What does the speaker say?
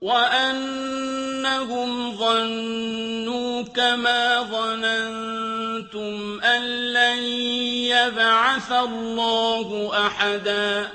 وَأَنَّهُمْ ظَنُّوا كَمَا ظَنَنتُمْ أَن لَّن يَبْعَثَ اللَّهُ أَحَدًا